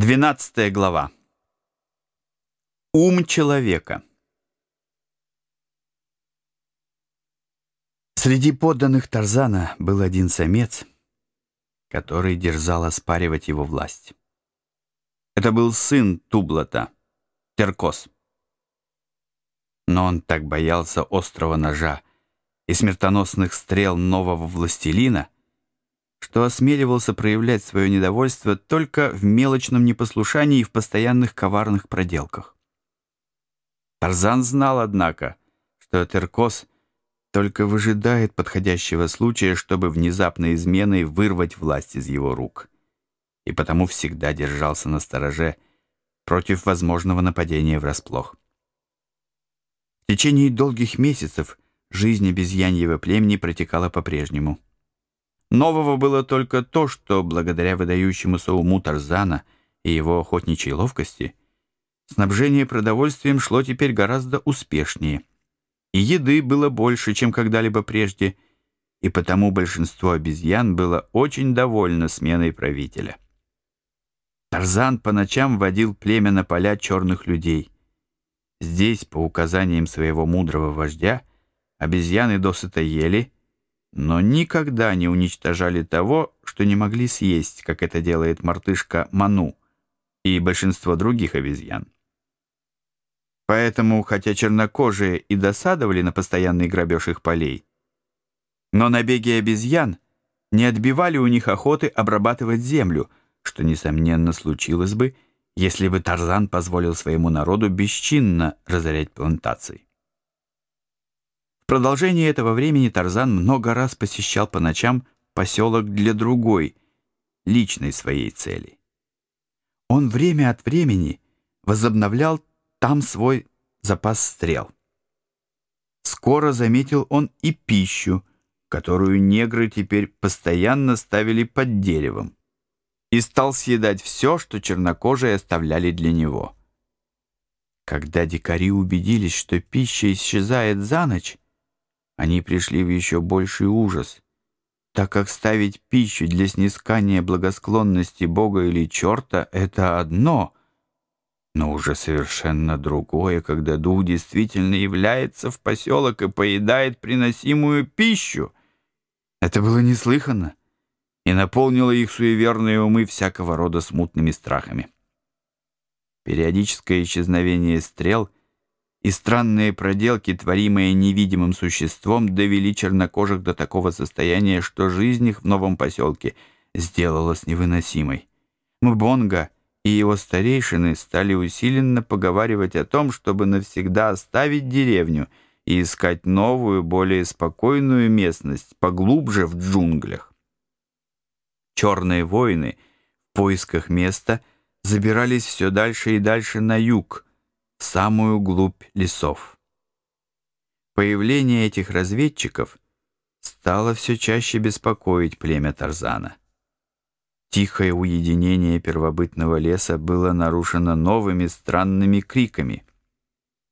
12 глава. Ум человека. Среди подданных Тарзана был один самец, который дерзал оспаривать его власть. Это был сын Тублата, Теркос. Но он так боялся острого ножа и смертоносных стрел нового властелина — что осмеливался проявлять свое недовольство только в мелочном непослушании и в постоянных коварных проделках. Тарзан знал, однако, что Теркос только выжидает подходящего случая, чтобы внезапной изменой вырвать власть из его рук, и потому всегда держался на стороже против возможного нападения врасплох. В течение долгих месяцев жизнь обезьяньего племени протекала по-прежнему. Нового было только то, что благодаря выдающемуся уму Тарзана и его охотничьей ловкости снабжение продовольствием шло теперь гораздо успешнее. И еды было больше, чем когда-либо прежде, и потому большинство обезьян было очень довольно сменой правителя. Тарзан по ночам водил племя на поля черных людей. Здесь, по указаниям своего мудрого вождя, обезьяны досыта ели — но никогда не уничтожали того, что не могли съесть, как это делает мартышка Ману и большинство других обезьян. Поэтому, хотя чернокожие и досадовали на постоянный грабеж их полей, но набеги обезьян не отбивали у них охоты обрабатывать землю, что, несомненно, случилось бы, если бы Тарзан позволил своему народу бесчинно разорять плантации продолжение этого времени Тарзан много раз посещал по ночам поселок для другой, личной своей цели. Он время от времени возобновлял там свой запас стрел. Скоро заметил он и пищу, которую негры теперь постоянно ставили под деревом, и стал съедать все, что чернокожие оставляли для него. Когда дикари убедились, что пища исчезает за ночь, они пришли в еще больший ужас, так как ставить пищу для снискания благосклонности Бога или черта — это одно, но уже совершенно другое, когда дух действительно является в поселок и поедает приносимую пищу. Это было неслыханно и наполнило их суеверные умы всякого рода смутными страхами. Периодическое исчезновение стрел — и странные проделки, творимые невидимым существом, довели чернокожих до такого состояния, что жизнь их в новом поселке сделалась невыносимой. Мбонга и его старейшины стали усиленно поговаривать о том, чтобы навсегда оставить деревню и искать новую, более спокойную местность, поглубже в джунглях. Черные воины в поисках места забирались все дальше и дальше на юг, самую глубь лесов. Появление этих разведчиков стало все чаще беспокоить племя Тарзана. Тихое уединение первобытного леса было нарушено новыми странными криками.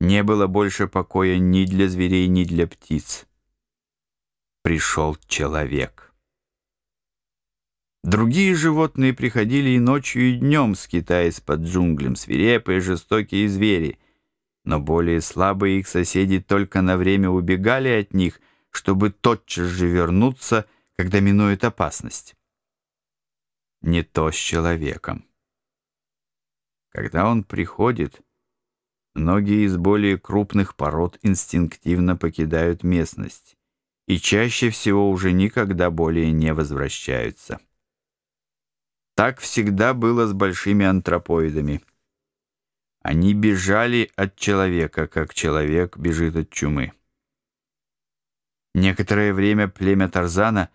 Не было больше покоя ни для зверей, ни для птиц. Пришел человек. Другие животные приходили и ночью, и днем, скитаясь под джунглем, свирепые, жестокие звери. Но более слабые их соседи только на время убегали от них, чтобы тотчас же вернуться, когда минует опасность. Не то с человеком. Когда он приходит, многие из более крупных пород инстинктивно покидают местность и чаще всего уже никогда более не возвращаются. Так всегда было с большими антропоидами. Они бежали от человека, как человек бежит от чумы. Некоторое время племя Тарзана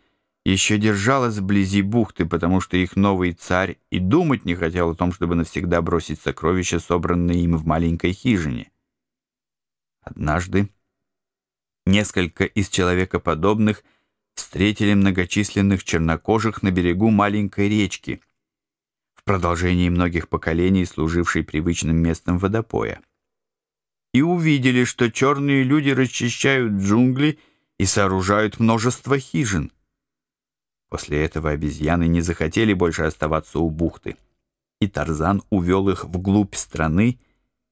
еще держалось вблизи бухты, потому что их новый царь и думать не хотел о том, чтобы навсегда бросить сокровища, собранные им в маленькой хижине. Однажды несколько из человекоподобных встретили многочисленных чернокожих на берегу маленькой речки — продолжении многих поколений, служившей привычным местом водопоя. И увидели, что черные люди расчищают джунгли и сооружают множество хижин. После этого обезьяны не захотели больше оставаться у бухты. и Тарзан увел их вглубь страны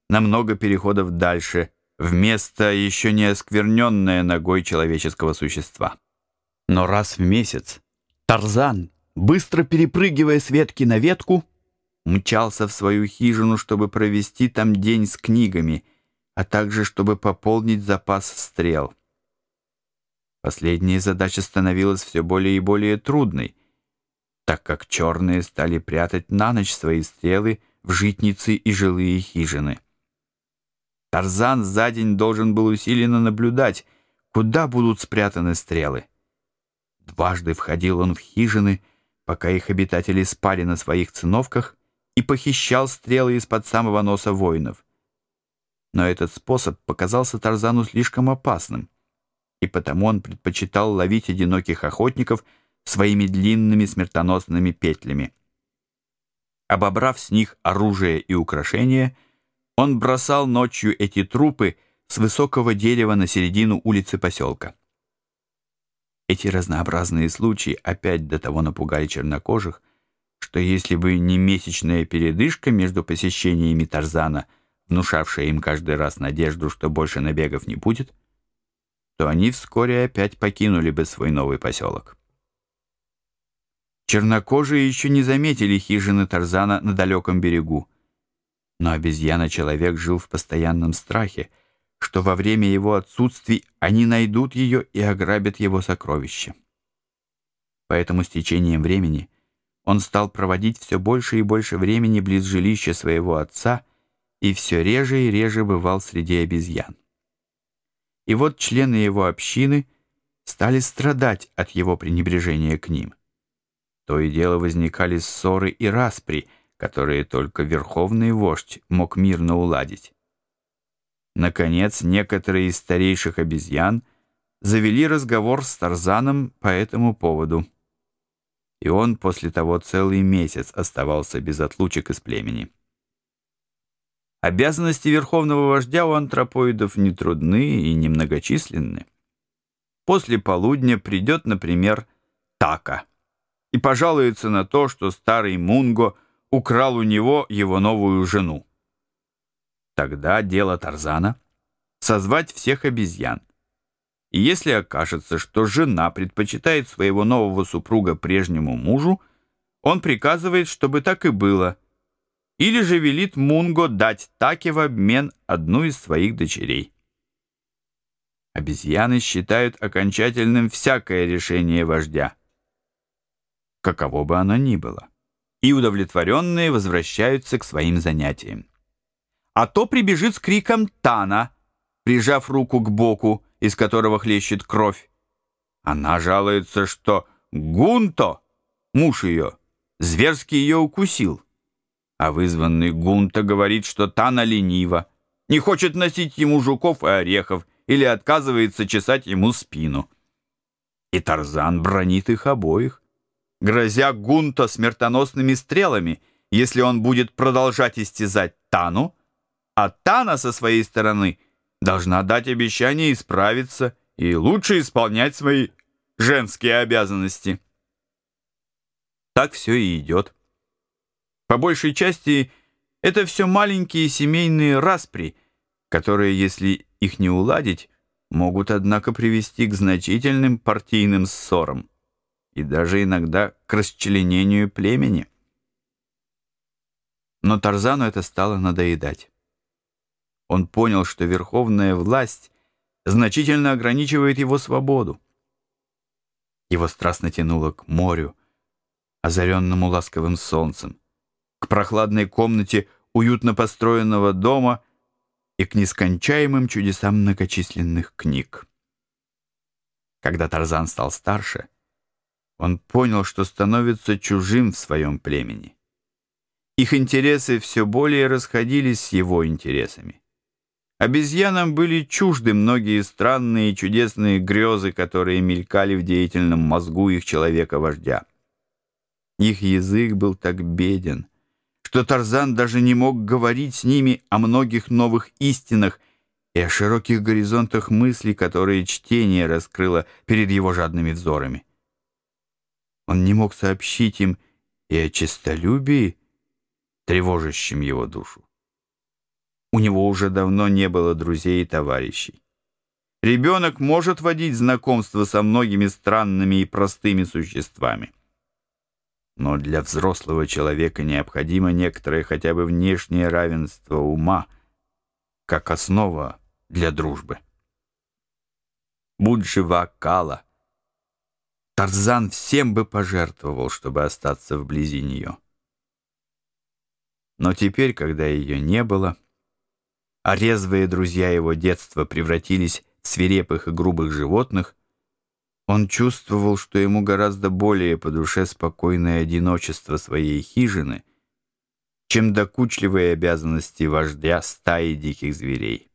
на много переходов дальше, в место, еще не оскверненное ногой человеческого существа. Но раз в месяц Тарзан, быстро перепрыгивая с ветки на ветку, мчался в свою хижину, чтобы провести там день с книгами, а также чтобы пополнить запас стрел. Последняя задача становилась все более и более трудной, так как черные стали прятать на ночь свои стрелы в житницы и жилые хижины. Тарзан за день должен был усиленно наблюдать, куда будут спрятаны стрелы. Дважды входил он в хижины, пока их обитатели спали на своих циновках, и похищал стрелы из-под самого носа воинов. Но этот способ показался Тарзану слишком опасным и потому он предпочитал ловить одиноких охотников своими длинными смертоносными петлями. Обобрав с них оружие и украшения, он бросал ночью эти трупы с высокого дерева на середину улицы поселка. Эти разнообразные случаи опять до того напугали чернокожих, что если бы не месячная передышка между посещениями Тарзана, внушавшая им каждый раз надежду, что больше набегов не будет, то они вскоре опять покинули бы свой новый поселок. Чернокожие еще не заметили хижины Тарзана на далеком берегу, но обезьяна-человек жил в постоянном страхе, что во время его отсутствий они найдут ее и ограбят его сокровища. Поэтому с течением времени он стал проводить все больше и больше времени близ жилища своего отца и все реже и реже бывал среди обезьян. И вот члены его общины стали страдать от его пренебрежения к ним. То и дело возникали ссоры и распри, которые только верховный вождь мог мирно уладить. Наконец, некоторые из старейших обезьян завели разговор с Тарзаном по этому поводу. И он после того целый месяц оставался без отлучек из племени. Обязанности верховного вождя у антропоидов не трудны и немногочисленны. После полудня придет, например, Така и пожалуется на то, что старый Мунго украл у него его новую жену. Тогда дело Тарзана — созвать всех обезьян. И если окажется, что жена предпочитает своего нового супруга прежнему мужу, он приказывает, чтобы так и было — или же велит Мунго дать Таке в обмен одну из своих дочерей. Обезьяны считают окончательным всякое решение вождя, каково бы оно ни было, и удовлетворенные возвращаются к своим занятиям. А то прибежит с криком «Тана», прижав руку к боку, из которого хлещет кровь. Она жалуется, что Гунто, муж ее, зверски ее укусил. А вызванный Гунта говорит, что Тана ленива, не хочет носить ему жуков и орехов или отказывается чесать ему спину. И Тарзан бронит их обоих, грозя Гунта смертоносными стрелами, если он будет продолжать истязать Тану, а Тана со своей стороны должна дать обещание исправиться и лучше исполнять свои женские обязанности. Так все и идет. По большей части это все маленькие семейные распри, которые, если их не уладить, могут, однако, привести к значительным партийным ссорам и даже иногда к расчленению племени. Но Тарзану это стало надоедать. Он понял, что верховная власть значительно ограничивает его свободу. Его страстно тянуло к морю, озаренному ласковым солнцем к прохладной комнате уютно построенного дома и к нескончаемым чудесам многочисленных книг. Когда Тарзан стал старше, он понял, что становится чужим в своем племени. Их интересы все более расходились с его интересами. Обезьянам были чужды многие странные и чудесные грезы, которые мелькали в деятельном мозгу их человека-вождя. Их язык был так беден — что Тарзан даже не мог говорить с ними о многих новых истинах и о широких горизонтах мыслей, которые чтение раскрыло перед его жадными взорами. Он не мог сообщить им и о честолюбии, тревожащим его душу. У него уже давно не было друзей и товарищей. Ребенок может водить знакомство со многими странными и простыми существами. Но для взрослого человека необходимо некоторое хотя бы внешнее равенство ума, как основа для дружбы. Будь жива Кала, Тарзан всем бы пожертвовал, чтобы остаться вблизи нее. Но теперь, когда ее не было, а резвые друзья его детства превратились в свирепых и грубых животных, он чувствовал, что ему гораздо более по душе спокойное одиночество своей хижины, чем докучливые обязанности вождя стаи диких зверей.